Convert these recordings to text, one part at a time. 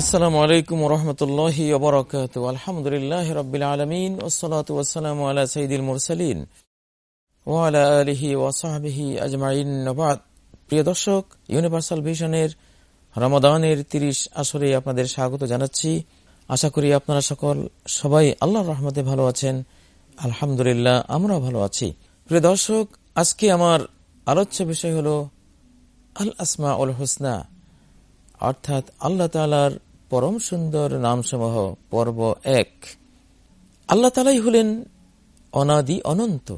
আসসালামু আলাইকুম রহমতুল্লাহি ওবরাকাত আলহামদুলিল্লাহ রবিল আলমিন ওসলাত ওসালাম আলা সঈদুল মুরসালিন ওয়ালা আলিহি ওয়াসাহাবিহি আজমাইন। নবাদ প্রিয় দর্শক, ইউনিভার্সাল ভিশনের রমাদানের তিরিশ আসরে আপনাদের স্বাগত জানাচ্ছি। আশা করি আপনারা সকল সবাই আল্লাহর রহমতে ভালো আছেন। আলহামদুলিল্লাহ আমরা ভালো আছি। প্রিয় দর্শক, আজকে আমার আলোচ্য বিষয় হল আল আসমা উল হোসনা অর্থাৎ আল্লাহ তালার পরম সুন্দর নামসমূহ, পর্ব এক। আল্লাহ তালাই হলেন অনাদি অনন্ত।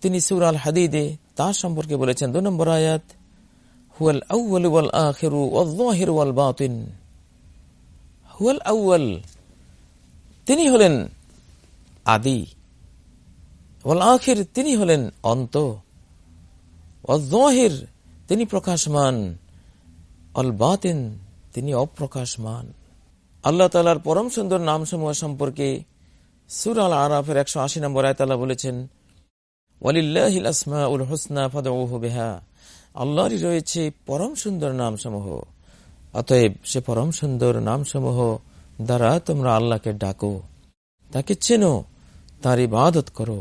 তিনি সুর আল হাদিদে তার সম্পর্কে বলেছেন, দু নম্বর আয়াত, হুয়াল আউ্ল ওয়াল আখিরু ওয়াল ওয়াল বাতিন। হুয়াল আউ্ল তিনি হলেন আদি। ওয়াল আখির, তিনি হলেন অন্ত। ওয়াল তিনি প্রকাশমান। অল বাতিন, তিনি অপ্রকাশমান। আল্লাহ তালার পরম সুন্দর নামসমূহ সম্পর্কে সুর আল আরাফের একশো আশি নম্বর আয়তাল্লাহ বলেছেন ওয়ালিল্লাহিল আসমা উল হোসনা ফাদহ বেহা। আল্লাহরই রয়েছে পরম সুন্দর নামসমূহ। অতএব সে পরম সুন্দর নামসমূহ দ্বারা তোমরা আল্লাহকে ডাকো, তাকে চেনো, তার ইবাদত করো।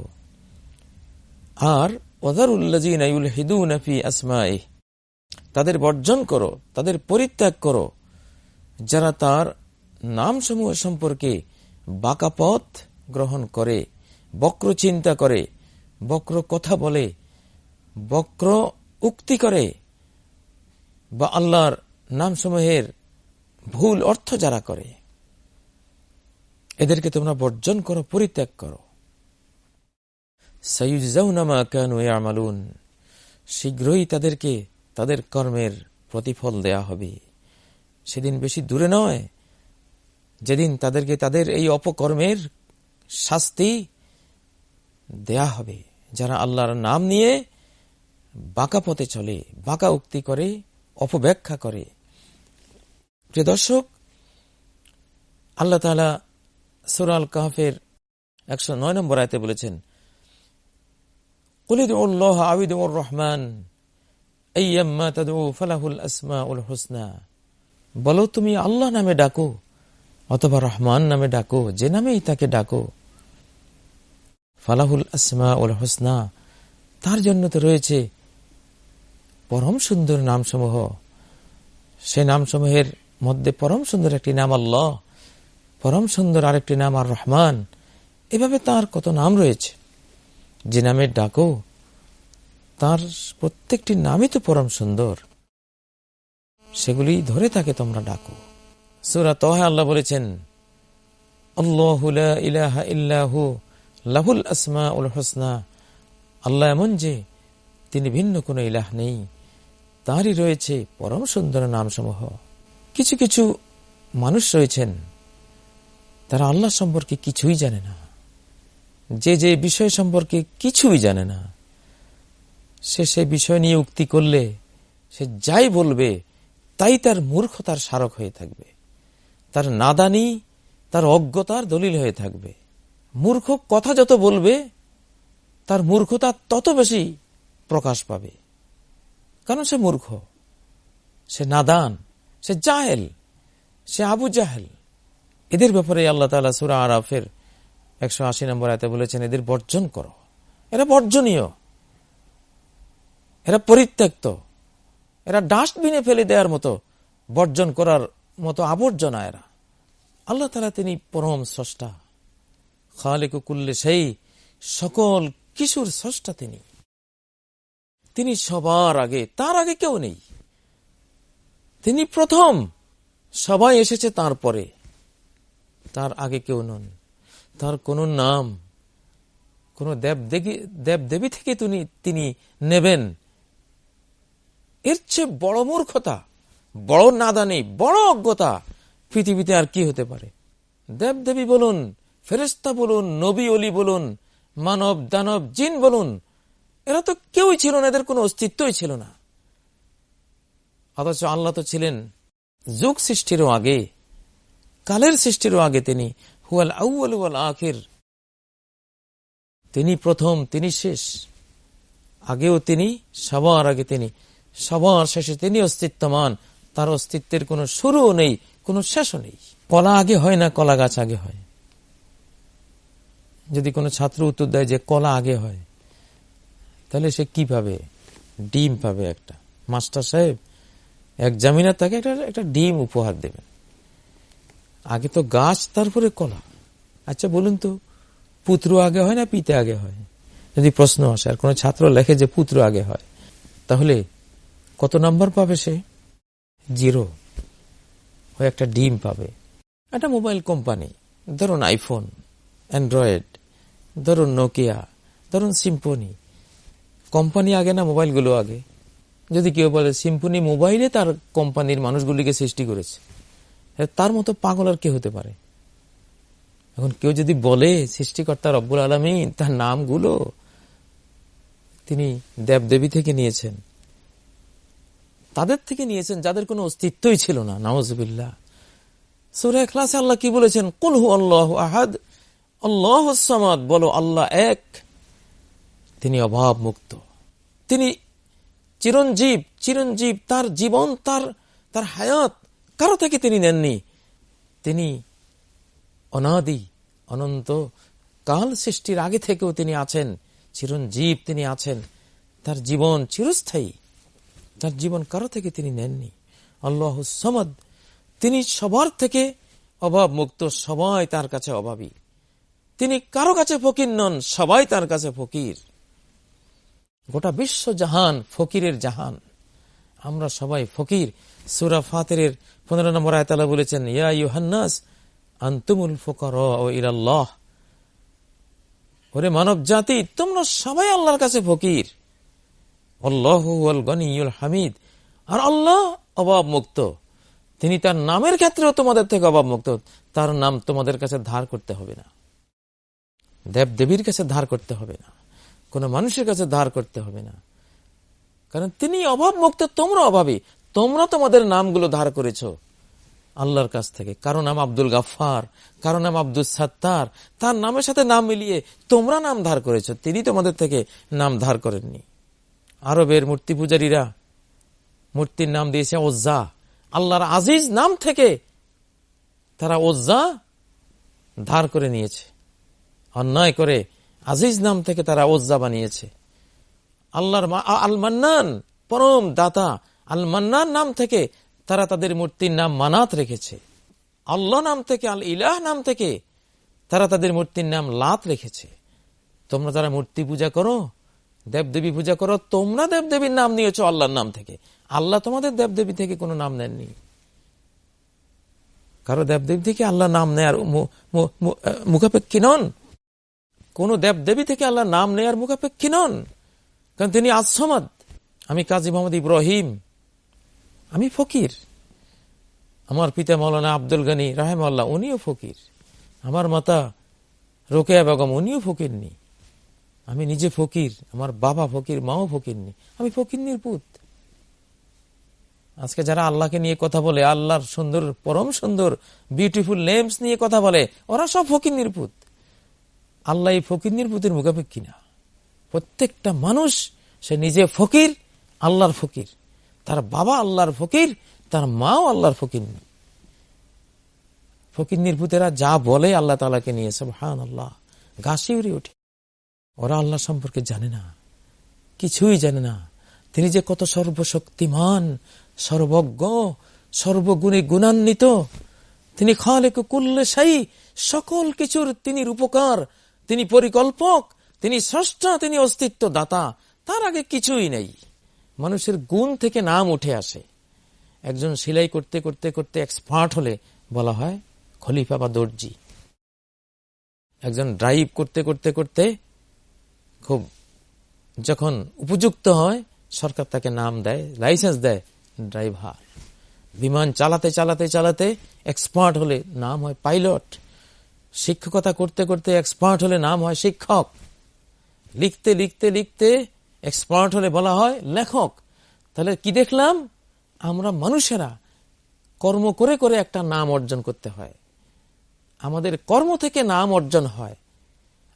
আর ওদার উল্লাজিন হিদু নফি আসমাই তাদের বর্জন করো, তাদের পরিত্যাগ করো। যারা তার নামসমূহ সম্পর্কে বাঁকা পথ গ্রহণ করে, বক্র চিন্তা করে, বক্র কথা বলে, বক্র উক্তি করে, বা আল্লাহর নামসমূহের ভুল অর্থ যারা করে। এদেরকে তোমরা বর্জন করো, পরিত্যাগ করো। সৈয়ুজাউনামা কানু আমালুন শীঘ্রই তাদেরকে তাদের কর্মের প্রতিফল দেয়া হবে। সেদিন বেশি দূরে নয় যেদিন তাদেরকে তাদের এই অপকর্মের শাস্তি দেয়া হবে, যারা আল্লাহর নাম নিয়ে বাঁকা পথে চলে, বাঁকা উক্তি করে, অপব্যাখ্যা করে। প্রিয় দর্শক, আল্লাহ তালা সুরাল কাহফের একশো নয় নম্বর আয়তে বলেছেন কুলিদ উল্লাহ আবিদ রহমান বলো, তুমি আল্লাহ নামে ডাকো। অথবা রহমান নামে ডাকো, যে নামেই তাকে ডাকো। ফালাহুল আসমা উল হোসনা, তার জন্য তো রয়েছে পরম সুন্দর নামসমূহ। সে নামসমূহের মধ্যে পরম সুন্দর একটি নাম আল্লাহ, পরম সুন্দর আরেকটি নাম আর রহমান। এভাবে তার কত নাম রয়েছে? যে নামে ডাকো, তার প্রত্যেকটি নামই তো পরম সুন্দর। সেগুলি ধরে তাকে তোমরা ডাকো। সুরা তহে আল্লাহ বলেছেন লাহুল আসমা উল আল্লাহ এমন যে, তিনি ভিন্ন কোনো ইলাহ নেই তারই রয়েছে পরম সুন্দর নামসমূহ। কিছু কিছু মানুষ রয়েছেন, তারা আল্লাহ সম্পর্কে কিছুই জানে না। যে যে বিষয় সম্পর্কে কিছুই জানে না। সে সে বিষয় নিয়ে উক্তি করলে, সে যাই বলবে, তাই তার মূর্খতার স্মারক হয়ে থাকবে। তার নাদানি, তার অজ্ঞতার দলিল হয়ে থাকবে। মূর্খ কথা যত বলবে, তার মূর্খতা তত বেশি প্রকাশ পাবে। কারণ সে মূর্খ। সে নাদান, সে জাহেল, সে আবু জাহেল। এদের ব্যাপারে আল্লাহ তালা সুরা আরাফের একশো আশি নম্বর এতে বলেছেন, এদের বর্জন করো। এরা বর্জনীয়। এরা পরিত্যক্ত। এরা ডাস্টবিনে ফেলে দেওয়ার মতো বর্জন করার মতো আবর্জনা এরা। আল্লাহ তালা তিনি পরম স্রষ্টা। খালেকুল্লে সেই সকল কিশোর স্রষ্টা তিনি। তিনি সবার আগে, তার আগে কেউ নেই। তিনি প্রথম, সবাই এসেছে তার পরে। তার আগে কেউ নন। তার কোন নাম, কোন দেব দেবী থেকে তিনি নেবেন। এর চেয়ে বড় মূর্খতা বড় নাদানি বড় অজ্ঞতা। পৃথিবীতে আর কি হতে পারে? দেব দেবী বলুন ফেরেস্তা বলুন, নবী অলি বলুন, মানব, দানব, জিন বলুন, এরা তো কেউই ছিল না, এদের কোনো অস্তিত্বই ছিল না। অথচ আল্লাহ তো ছিলেন যুগ সৃষ্টিরও আগে, কালের সৃষ্টিরও আগে তিনি, হুয়াল আউ্ল আখের। তিনি প্রথম, তিনি শেষ। আগেও তিনি, সবার আগে তিনি, সবার শেষে তিনি অস্তিত্বমান তার অস্তিত্বের কোনো শুরুও নেই, কোনো শেষও নেই। কলা আগে হয় না, কলা গাছ আগে হয়। যদি কোনো ছাত্র উত্তর দেয় যে কলা আগে হয়, তাহলে সে কি পাবে? ডিম পাবে একটা। মাস্টার সাহেব এক জামিনার তাকে একটা একটা ডিম উপহার দেবেন। আগে তো গাছ, তারপরে কলা। আচ্ছা বলুন তো, পুত্র আগে হয় না পিতে আগে হয়? যদি প্রশ্ন আসে, আর কোন ছাত্র লেখে যে পুত্র আগে হয়, তাহলে কত নাম্বার পাবে সে? জিরো ও একটা ডিম পাবে। একটা মোবাইল কোম্পানি, ধরুন আইফোন, অ্যান্ড্রয়েড, ধরুন নোকিয়া, ধরুন সিম্পনি। কোম্পানি আগে না, মোবাইলগুলো আগে? যদি কেউ বলে, সিম্পনি মোবাইলে তার কোম্পানির মানুষগুলিকে সৃষ্টি করেছে। তার মতো পাগল আর কে হতে পারে? এখন কেউ যদি বলে, সৃষ্টিকর্তা রব্বুল আলমিন, তার নামগুলো তিনি দেবদেবী থেকে নিয়েছেন। তাদের থেকে নিয়েছেন যাদের কোনো অস্তিত্বই ছিল না নওয়াজবিল্লা সুরে আল্লাহ কি বলেছেন? কুলহু আল্লাহ আহাদ, আল্লাহ বলো, আল্লাহ এক, তিনি অভাব মুক্ত। তিনি চিরঞ্জীব চিরঞ্জীব তার জীবন, তার তার হায়াত, কারও থেকে তিনি নেননি। তিনি অনাদি, অনন্ত কাল সৃষ্টির আগে থেকেও তিনি আছেন, চিরঞ্জীব তিনি আছেন। তার জীবন চিরস্থায়ী। তার জীবন কারও থেকে তিনি নেননি। আল্লাহ সমদ, তিনি সবার থেকে অভাব মুক্ত সবাই তার কাছে অভাবী। তিনি কারও কাছে ফকির নন, সবাই তার কাছে ফকির। গোটা বিশ্ব জাহান ফকিরের জাহান। আমরা সবাই ফকির। সুরা ফাতের পনেরো নম্বর আয়তালা বলেছেন, ইয়া ইউহান্নাস আন্তুমুল ফকর ও ইরাল্লাহ ওরে মানব জাতি তোমরা সবাই আল্লাহর কাছে ফকির। হামিদ। আর আল্লাহ অভাব মুক্ত তিনি তার নামের ক্ষেত্রেও তোমাদের থেকে অভাব মুক্ত তার নাম তোমাদের কাছে ধার করতে হবে না। দেব দেবীর কাছে ধার করতে হবে না। কোন মানুষের কাছে ধার করতে হবে না। কারণ তিনি অভাব মুক্ত তোমরা অভাবী। তোমরা তোমাদের নামগুলো ধার করেছ আল্লাহর কাছ থেকে। কারও নাম আব্দুল গাফার কারও নাম আব্দুল সাত্তার। তার নামের সাথে নাম মিলিয়ে তোমরা নাম ধার করেছ। তিনি তোমাদের থেকে নাম ধার করেননি। আরবের মূর্তি পূজারীরা মূর্তির নাম দিয়েছে ওজ্জা। আল্লাহর আজিজ নাম থেকে তারা ওজ্জা ধার করে নিয়েছে। অন্যায় করে আজিজ নাম থেকে তারা ওজ্জা বানিয়েছে। আল্লাহর আল মান্নান পরম দাতা আল মান্নান নাম থেকে তারা তাদের মূর্তির নাম মানাত রেখেছে। আল্লাহ নাম থেকে আল ইলাহ নাম থেকে তারা তাদের মূর্তির নাম লাত রেখেছে। তোমরা যারা মূর্তি পূজা করো দেবদেবী পূজা করো, তোমরা দেবদেবীর নাম নিয়েছ আল্লাহর নাম থেকে। আল্লাহ তোমাদের দেবদেবী থেকে কোনো নাম নেননি। কারও দেবদেবী থেকে আল্লাহ নাম নেয়ার মুখাপেক্ষী নন। কোন দেবদেবী থেকে আল্লাহ নাম নেয়ার মুখাপেক্ষী নন। কারণ তিনি আসমাদ আমি কাজী মোহাম্মদ ইব্রাহিম। আমি ফকির। আমার পিতা মৌলানা আব্দুল গানী রাহেম আল্লাহ উনিও ফকির। আমার মাতা রোকেয়া বেগম, উনিও ফকির নি। আমি নিজে ফকির, আমার বাবা ফকির, মাও ফকির নি আমি ফকির পুত। আজকে যারা আল্লাহকে নিয়ে কথা বলে, আল্লাহর সুন্দর, পরম সুন্দর বিউটিফুল নেমস নিয়ে কথা বলে, ওরা সব ফকির নির্পুত আল্লাহ এই ফকির নির্পুতের মুখাপেক্ষি না। প্রত্যেকটা মানুষ, সে নিজে ফকির, আল্লাহর ফকির। তার বাবা আল্লাহর ফকির, তার মাও আল্লাহর ফকির ফকির নির্ভূতেরা যা বলে আল্লাহ তালাকে নিয়ে সব হান আল্লাহ গাছি উড়ে ওঠে। ওরা আল্লাহ সম্পর্কে জানে না। কিছুই জানে না। তিনি যে কত সর্বশক্তিমান, সর্বজ্ঞ, সর্বগুণে গুণান্বিত, তিনি খালেক কুল্লে সাই সকল কিছুর তিনি রূপকার, তিনি পরিকল্পক, তিনি স্রষ্টা, তিনি অস্তিত্ব দাতা তার আগে কিছুই নেই। মানুষের গুণ থেকে নাম উঠে আসে। একজন সেলাই করতে করতে করতে এক্সপার্ট হলে বলা হয় খলিফা বা দর্জি। একজন ড্রাইভ করতে করতে করতে খুব। যখন উপযুক্ত হয়, সরকার তাকে নাম দেয়, লাইসেন্স দেয়, ড্রাইভার। বিমান চালাতে চালাতে চালাতে এক্সপার্ট হলে নাম হয় পাইলট। শিক্ষকতা করতে করতে এক্সপার্ট হলে নাম হয় শিক্ষক। লিখতে লিখতে লিখতে এক্সপার্ট হলে বলা হয় লেখক। তাহলে কি দেখলাম? আমরা মানুষেরা কর্ম করে করে একটা নাম অর্জন করতে হয়। আমাদের কর্ম থেকে নাম অর্জন হয়।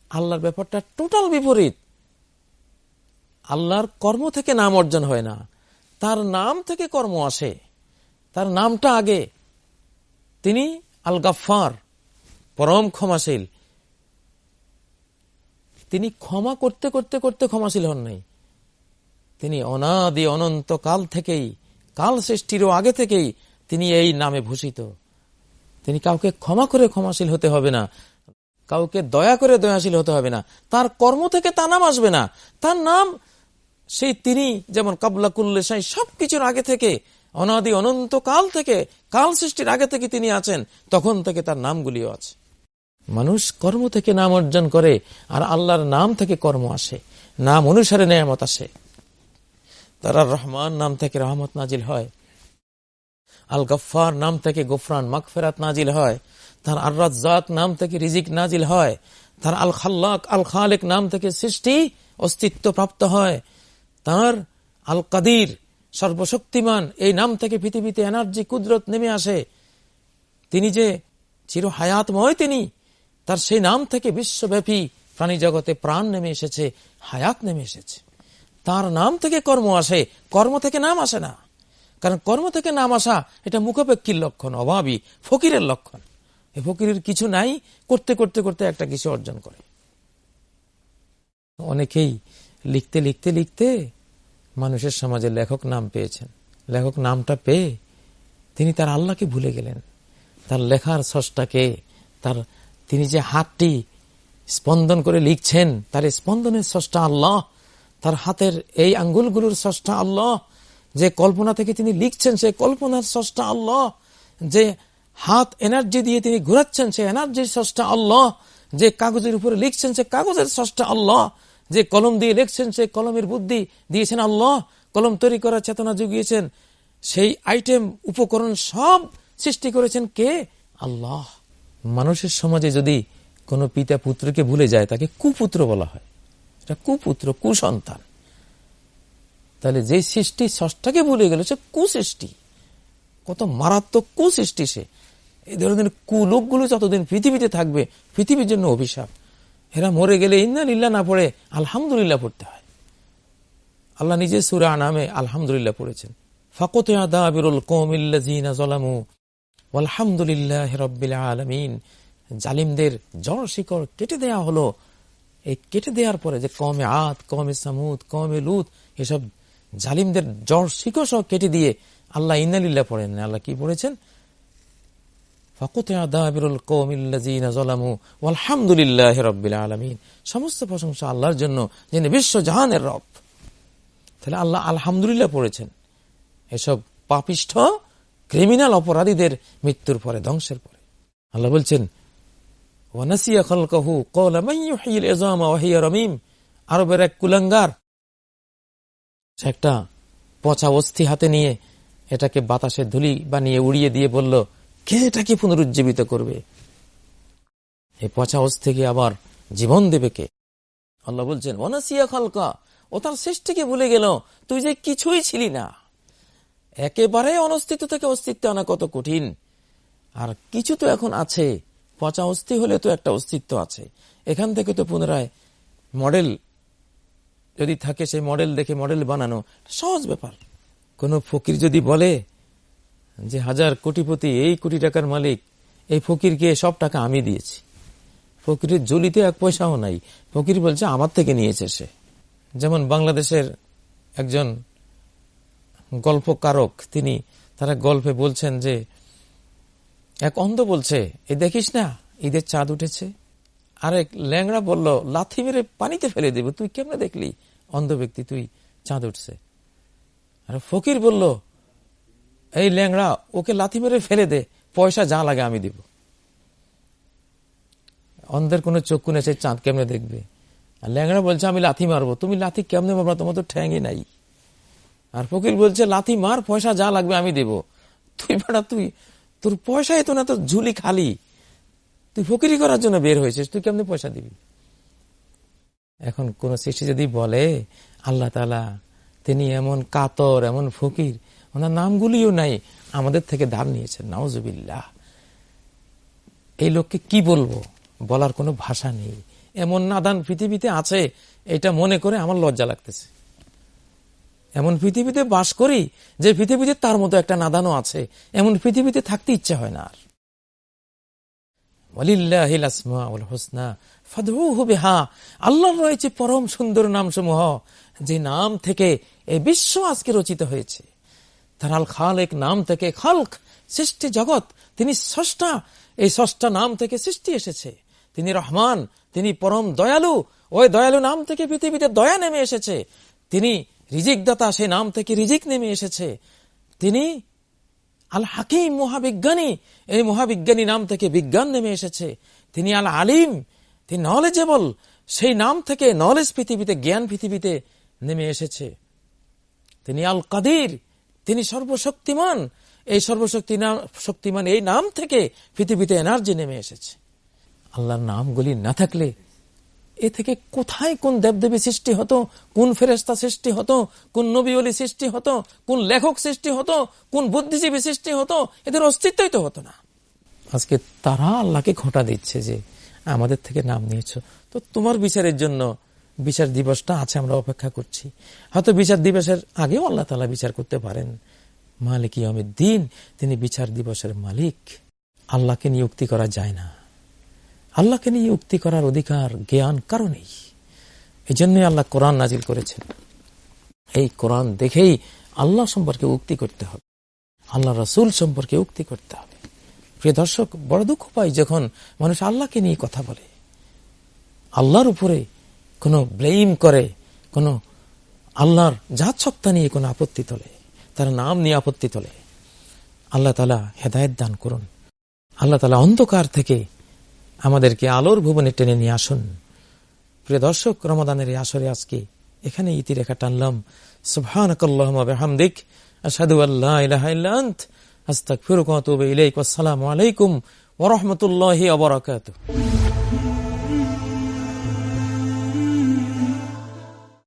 আল্লাহর ব্যাপারটা টোটাল বিপরীত। আল্লাহর কর্ম থেকে নাম অর্জন হয় না। তার নাম থেকে কর্ম আসে। তার নামটা আগে। তিনি আল গাফার পরম ক্ষমাশীল। তিনি ক্ষমা করতে করতে করতে ক্ষমাশীল হন নাই। তিনি অনাদি অনন্ত কাল থেকেই, কাল সৃষ্টিরও আগে থেকেই তিনি এই নামে ভূষিত। তিনি কাউকে ক্ষমা করে ক্ষমাশীল হতে হবে না। কাউকে দয়া করে দয়াশীল হতে হবে না। তার কর্ম থেকে তা নাম আসবে না। তার নাম সেই তিনি যেমন কাবলা কুল্লে সাই সবকিছুর আগে থেকে, অনাদি অনন্ত কাল থেকে, কাল সৃষ্টির আগে থেকে তিনি আছেন, তখন থেকে তার নামগুলিও আছে। মানুষ কর্ম থেকে নাম অর্জন করে, আর আল্লাহর নাম থেকে কর্ম আসে। নাম অনুসারে নেয়ামত আসে। তারা রহমান নাম থেকে রহমত নাজিল হয়। আল গফার নাম থেকে গোফরান মাকফেরাত নাজিল হয়। তার আর রাজ্জাক নাম থেকে রিজিক নাজিল হয়। তার আল খাল্লাক আল খালেক নাম থেকে সৃষ্টি অস্তিত্ব প্রাপ্ত হয়। তার আল কাদির সর্বশক্তিমান, এই নাম থেকে পৃথিবীতে এনার্জি, কুদরত নেমে আসে। তিনি যে চির হায়াতময় তিনি, তার সেই নাম থেকে বিশ্বব্যাপী প্রাণী জগতে প্রাণ নেমে এসেছে, হায়াত নেমে এসেছে। তার নাম থেকে কর্ম আসে, কর্ম থেকে নাম আসে না। কারণ কর্ম থেকে নাম আসা, এটা মুখাপেক্ষীর লক্ষণ, অভাবী, ফকিরের লক্ষণ। এ ফকিরের কিছু নাই, করতে করতে করতে একটা কিছু অর্জন করে। অনেকেই লিখতে লিখতে লিখতে মানুষের সমাজে লেখক নাম পেয়েছেন। লেখক নামটা পেয়ে তিনি তার আল্লাহকে ভুলে গেলেন। তার লেখার সষ্টাকে তার তিনি যে হাতটি স্পন্দন করে লিখছেন, তার স্পন্দনের সষ্টা আল্লাহ, তার হাতের এই আঙ্গুলগুলোর সষ্টা আল্লাহ, যে কল্পনা থেকে তিনি লিখছেন সে কল্পনার সষ্টা আল্লাহ, যে হাত এনার্জি দিয়ে তিনি ঘুরাচ্ছেন সে এনার্জির সষ্টা আল্লাহ, যে কাগজের উপরে লিখছেন সে কাগজের সষ্টা আল্লাহ যে কলম দিয়ে লিখছেন, সে কলমের বুদ্ধি দিয়েছেন আল্লাহ, কলম তৈরি করার চেতনা জুগিয়েছেন। সেই আইটেম উপকরণ সব সৃষ্টি করেছেন কে? আল্লাহ। মানুষের সমাজে যদি কোনো পিতা পুত্রকে ভুলে যায়, তাকে কুপুত্র বলা হয়। এটা কুপুত্র, কুসন্তান। তাহলে যে সৃষ্টি ষষ্ঠাকে ভুলে গেল, সে কুসৃষ্টি। কত মারাত্মক কুসৃষ্টি সে। এই ধরনের কুলোকগুলো যতদিন পৃথিবীতে থাকবে, পৃথিবীর জন্য অভিশাপ। এরা মরে গেলে, ইন্না লিল্লা না পড়ে, আলহামদুলিল্লাহ পড়তে হয়। আল্লাহ নিজে সুরা নামে আলহামদুলিল্লাহ পড়েছেন। জালিমদের জড় শিকড় কেটে দেয়া হলো। এই কেটে দেওয়ার পরে যে কমে আত কমে সামুদ কমে লুত, এসব জালিমদের জ্বর শিকড় সহ কেটে দিয়ে আল্লাহ ইন্নালিল্লাহ পড়েন। আল্লাহ কি পড়েছেন? সমস্ত প্রশংসা আল্লাহর জন্য, যিনি বিশ্ব জাহানের রব। তাহলে আল্লাহ আলহামদুলিল্লাহ পড়েছেন। এসব পাপিষ্ঠ, ক্রিমিনাল অপরাধীদের মৃত্যুর পরে, ধ্বংসের পরে। আল্লাহ বলছেন আরবের এক কুলাঙ্গার একটা পচা অস্থি হাতে নিয়ে এটাকে বাতাসে ধুলি বানিয়ে উড়িয়ে দিয়ে বলল কে এটাকে পুনরুজ্জীবিত করবে? এই পচা অস্থিকে আবার জীবন দেবে কে? আল্লাহ বলছেন অনাসিয়া খালকা, ও তার সৃষ্টিকে ভুলে গেল। তুই যে কিছুই ছিলি না। একেবারে অনস্তিত্ব থেকে অস্তিত্ব আনা কত কঠিন। আর কিছু তো এখন আছে। পচা অস্থি হলে তো একটা অস্তিত্ব আছে। এখান থেকে তো পুনরায় মডেল যদি থাকে, সেই মডেল দেখে মডেল বানানো সহজ ব্যাপার। কোন ফকির যদি বলে যে হাজার কোটিপতি, এই কোটি টাকার মালিক, এই ফকিরকে সব টাকা আমি দিয়েছি। ফকিরের জলিতে এক পয়সাও নাই। ফকির বলছে, আমার থেকে নিয়েছে সে। যেমন বাংলাদেশের একজন গল্পকারক, তিনি তারা গল্পে বলছেন যে, এক অন্ধ বলছে এই দেখিস না, ঈদের চাঁদ উঠেছে। আরেক ল্যাংড়া বলল, লাথি মেরে পানিতে ফেলে দেবে, তুই কেমনে দেখলি? অন্ধ ব্যক্তি, তুই চাঁদ উঠছে। আর ফকির বলল এই ল্যাংড়া, ওকে লাথি মেরে ফেলে দে, পয়সা যা লাগে আমি দিব। অন্ধের কোনো চক্ষু নেই সেই চাঁদ কেমনে দেখবে? আর ল্যাংড়া বলছে, আমি লাথি মারবো, তুমি লাথি কেমনে মারবা? তোমার তো ঠ্যাঙ্গি নাই। আর ফকির বলছে, লাথি মার, পয়সা যা লাগবে আমি দেব। তুই বেড়া, তুই, তোর পয়সা এত না, তোর ঝুলি খালি। তুই ফকিরি করার জন্য বের হয়েছিস, তুই কেমনি পয়সা দিবি? এখন কোন সৃষ্টি যদি বলে, আল্লাহ তালা তিনি এমন কাতর, এমন ফকির ওনার নামগুলিও নাই। আমাদের থেকে ধার নিয়েছেন। নাওজবিল্লাহ এই লোককে কি বলব? বলার কোনো ভাষা নেই। এমন নাদান পৃথিবীতে আছে, এটা মনে করে আমার লজ্জা লাগতেছে। এমন পৃথিবীতে বাস করি, যে পৃথিবীতে তার মতো একটা নাদানও আছে। এমন পৃথিবীতে থাকতে ইচ্ছা হয় না আর। আল্লাহ রয়েছে পরম সুন্দর নাম সমূহ যে নাম থেকে এই বিশ্ব আজকে রচিত হয়েছে। তার আল খালেক নাম থেকে খালক সৃষ্টি জগৎ, তিনি স্রষ্টা। এই স্রষ্টা নাম থেকে সৃষ্টি এসেছে। তিনি রহমান, তিনি পরম দয়ালু। ওই দয়ালু নাম থেকে পৃথিবীতে দয়া নেমে এসেছে। তিনি রিজিক দাতা সেই নাম থেকে রিজিক নেমে এসেছে। তিনি আল হাকিম মহাবিজ্ঞানী। এই মহাবিজ্ঞানী নাম থেকে বিজ্ঞান নেমে এসেছে। তিনি আল আলিম তিনি নলেজেবল সেই নাম থেকে নলেজ পৃথিবীতে, জ্ঞান পৃথিবীতে নেমে এসেছে। তিনি আল কাদির তিনি সর্বশক্তিমান। এই সর্বশক্তি নাম শক্তিমান এই নাম থেকে পৃথিবীতে এনার্জি নেমে এসেছে। আল্লাহর নামগুলি না থাকলে এ থেকে কোথায় কোন দেবদেবী সৃষ্টি হতো, কোন ফেরেস্তা সৃষ্টি হতো, কোন নবীলি সৃষ্টি হতো, কোন লেখক সৃষ্টি হতো, কোন বুদ্ধিজীবী সৃষ্টি হতো, এদের অস্তিত্বই তো হতো না। আজকে তারা আল্লাহকে ঘটা দিচ্ছে যে আমাদের থেকে নাম নিয়েছ। তো তোমার বিচারের জন্য বিচার দিবসটা আছে আমরা অপেক্ষা করছি। হয়তো বিচার দিবসের আগেও আল্লাহ তালা বিচার করতে পারেন। মালিক ইয়মের দিন তিনি বিচার দিবসের মালিক। আল্লাহকে নিযুক্তি করা যায় না। আল্লাহকে নিয়ে উক্তি করার অধিকার জ্ঞান কারণেই। এই জন্যই আল্লাহ কোরআন নাজিল করেছেন। এই কোরআন দেখেই আল্লাহ সম্পর্কে উক্তি করতে হবে। আল্লাহ রসুল সম্পর্কে উক্তি করতে হবে। প্রিয় দর্শক, বড় দুঃখ পাই যখন মানুষ আল্লাহকে নিয়ে কথা বলে। আল্লাহর উপরে কোনো ব্লেম করে, কোনো আল্লাহর জাত সত্তা নিয়ে কোনো আপত্তি তোলে, তার নাম নিয়ে আপত্তি তোলে। আল্লাহ তালা হেদায়ত দান করুন। আল্লাহ তালা অন্ধকার থেকে আমাদেরকে আলোর ভুবনে টেনে নিয়ে আসুন। প্রিয় দর্শক, রমাদানের এই আসরে আজকে এখানে ইতিরেখা টানলাম। সুবহানকাল্লাহমদিক আসাদু আল্লাহ ইলাহাইল্লান্ত আস্তাক আসসালামু আলাইকুম